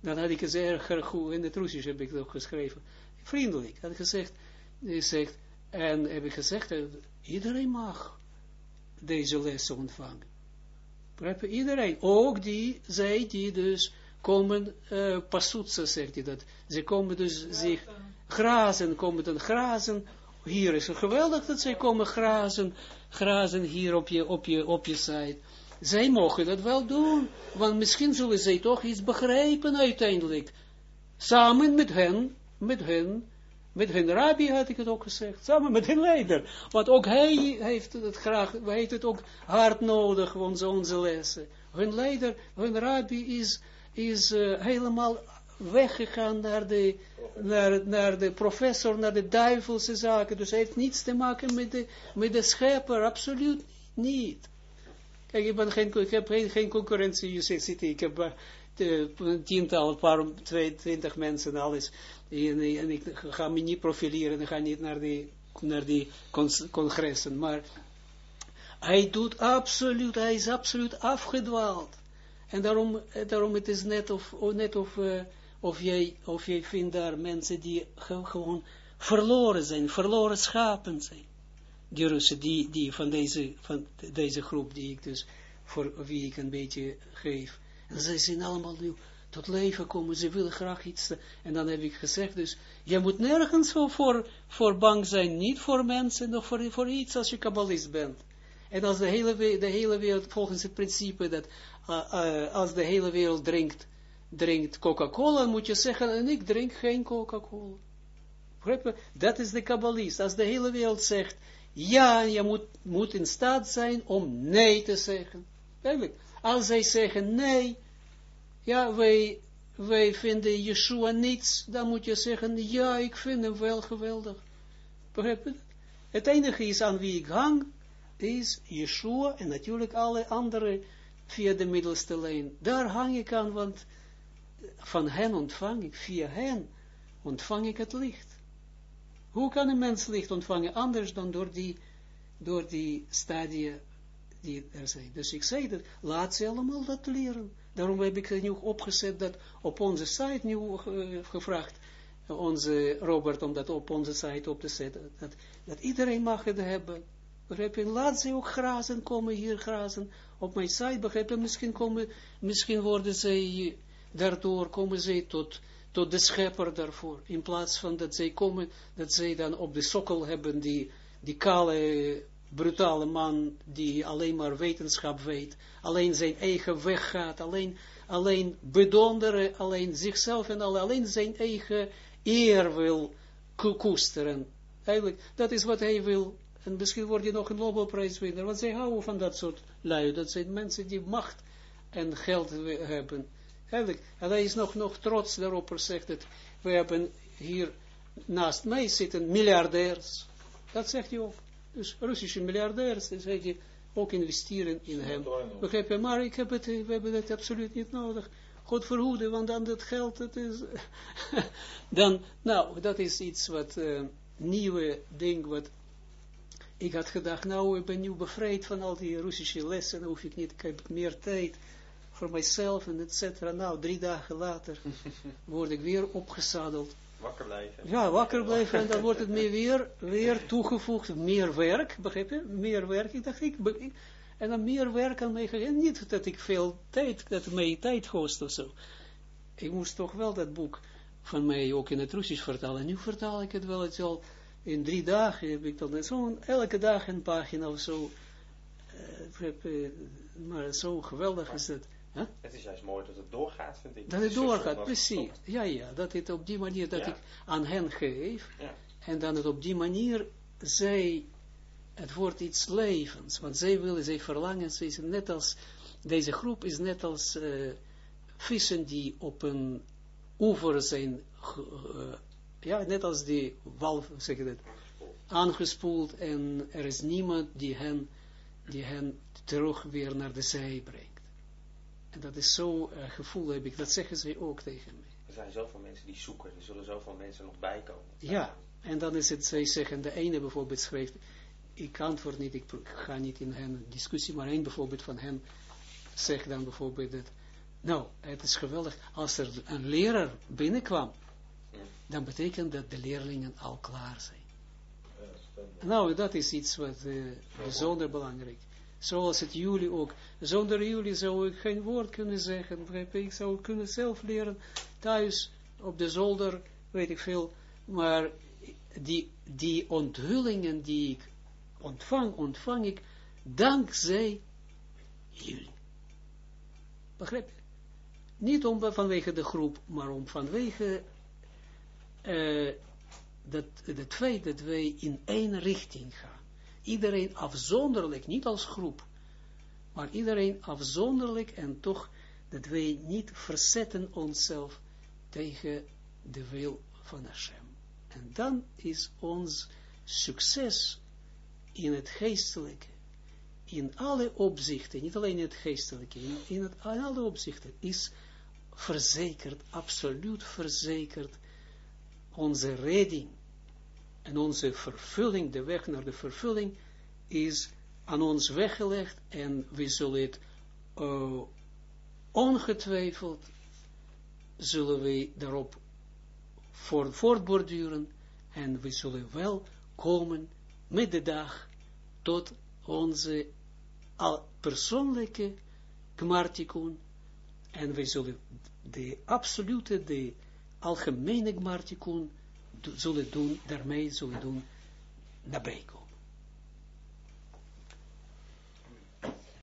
Dan had ik het erg goed, in het Russisch heb ik het ook geschreven, vriendelijk. Had gezegd, hij zegt, en heb ik gezegd, eh, iedereen mag deze lessen ontvangen. Iedereen, ook die, zij die dus komen, uh, pasutsa zegt hij dat, ze komen dus zich grazen, komen dan grazen, hier is het geweldig dat zij komen grazen, grazen hier op je, op je, op je site. Zij mogen dat wel doen, want misschien zullen zij toch iets begrijpen uiteindelijk. Samen met hen, met hen, met hun rabbi had ik het ook gezegd, samen met hun leider. Want ook hij heeft het graag, heeft het ook hard nodig, onze, onze lessen. Hun leider, hun rabbi is, is uh, helemaal weggegaan naar de, naar, naar de professor, naar de duivelse zaken. Dus hij heeft niets te maken met de, met de schepper, absoluut niet. Kijk, ik, ben geen, ik heb geen, geen concurrentie in City, ik heb uh, tiental, een paar, twee, twintig mensen, alles. En, en, ik ga me niet profileren, ik ga niet naar die, naar die congressen, maar hij doet absoluut, hij is absoluut afgedwaald. En daarom, daarom het is net of, net of, uh, of, jij, of jij vindt daar mensen die gewoon verloren zijn, verloren schapen zijn. Die Russen, die, die van, deze, van deze groep, die ik dus, voor wie ik een beetje geef. En zij zijn allemaal nu tot leven komen, ze willen graag iets. En dan heb ik gezegd, dus, je moet nergens voor, voor bang zijn, niet voor mensen, nog voor, voor iets als je kabbalist bent. En als de hele, wereld, volgens het principe dat uh, uh, als de hele wereld drinkt, drinkt Coca-Cola, moet je zeggen, en ik drink geen Coca-Cola. Dat is de kabbalist. Als de hele wereld zegt, ja, je moet, moet in staat zijn om nee te zeggen. Eigenlijk, als zij zeggen nee, ja, wij, wij vinden Yeshua niets, dan moet je zeggen, ja, ik vind hem wel geweldig. Het enige is aan wie ik hang, is Yeshua en natuurlijk alle andere via de middelste lijn. Daar hang ik aan, want van hen ontvang ik, via hen ontvang ik het licht. Hoe kan een mens licht ontvangen anders dan door die, door die stadia die er zijn. Dus ik zei dat, laat ze allemaal dat leren. Daarom heb ik nu opgezet dat op onze site nu uh, gevraagd, onze Robert, om dat op onze site op te zetten. Dat, dat iedereen mag het hebben. Begrijp je? Laat ze ook grazen komen hier grazen op mijn site. Begrijp je? Misschien, komen, misschien worden zij daardoor, komen zij tot, tot de schepper daarvoor. In plaats van dat zij komen, dat zij dan op de sokkel hebben die, die kale brutale man die alleen maar wetenschap weet, alleen zijn eigen weg gaat, alleen, alleen bedonderen, alleen zichzelf en alleen zijn eigen eer wil koesteren. Eigenlijk, dat is wat hij wil. En misschien wordt hij nog een Nobelprijswinner, want zij houden van dat soort lui. Dat zijn mensen die macht en geld hebben. Eigenlijk, en hij is nog, nog trots daarop zegt dat we hebben hier naast mij zitten miljardairs. Dat zegt hij ook. Dus Russische miljardairs, dan zeg je, ook investeren in hem. Begrijp je? Maar ik heb het, we hebben het absoluut niet nodig. God verhoeden, want dan dat geld, het is... dan, nou, dat is iets wat, uh, nieuwe ding, wat ik had gedacht, nou, ik ben nu bevrijd van al die Russische lessen, hoef ik niet, ik heb meer tijd voor mijzelf en et cetera. Nou, drie dagen later word ik weer opgezadeld Wakker blijven. Ja, wakker blijven en dan wordt het meer weer, weer toegevoegd, meer werk, begrijp je? Meer werk. Ik dacht, ik, en dan meer werk aan mij gegeven. Niet dat ik veel tijd, dat mij tijd kost of zo. Ik moest toch wel dat boek van mij ook in het Russisch vertalen. Nu vertaal ik het wel, het al in drie dagen heb ik dan zo elke dag een pagina of zo. Uh, maar zo geweldig is het. Het is juist mooi dat het doorgaat, vind ik. Dat het doorgaat, precies. Ja, ja, dat het op die manier, dat ik aan hen geef, ja. en dan het op die manier, zij, het wordt iets levens, want zij willen, zij verlangen, zij zijn net als, deze groep is net als uh, vissen die op een oever zijn, uh, ja, net als die walv, zeg je dat, aangespoeld, en er is niemand die hen, die hen terug weer naar de zee brengt. En dat is zo uh, gevoel heb ik, dat zeggen ze ook tegen mij. Er zijn zoveel mensen die zoeken, er zullen zoveel mensen nog bijkomen. Ja, en dan is het, zij zeggen, de ene bijvoorbeeld schrijft, ik antwoord niet, ik ga niet in hen discussie, maar één bijvoorbeeld van hen zegt dan bijvoorbeeld dat, nou, het is geweldig, als er een leraar binnenkwam, dan betekent dat de leerlingen al klaar zijn. Ja. Nou, dat is iets wat eh, bijzonder belangrijk. Zoals het jullie ook. Zonder jullie zou ik geen woord kunnen zeggen. Ik zou kunnen zelf leren thuis op de zolder, weet ik veel. Maar die, die onthullingen die ik ontvang, ontvang ik dankzij jullie. Begrijp je? Niet om vanwege de groep, maar om vanwege eh, dat, het feit dat wij in één richting gaan. Iedereen afzonderlijk, niet als groep, maar iedereen afzonderlijk en toch dat wij niet verzetten onszelf tegen de wil van Hashem. En dan is ons succes in het geestelijke, in alle opzichten, niet alleen in het geestelijke, in, het, in alle opzichten, is verzekerd, absoluut verzekerd, onze redding en onze vervulling, de weg naar de vervulling, is aan ons weggelegd en we zullen het uh, ongetwijfeld, zullen we daarop voor, voortborduren en we zullen wel komen met de dag tot onze persoonlijke gmartikun en we zullen de absolute, de algemene gmartikun zullen doen, daarmee zullen doen nabij komen.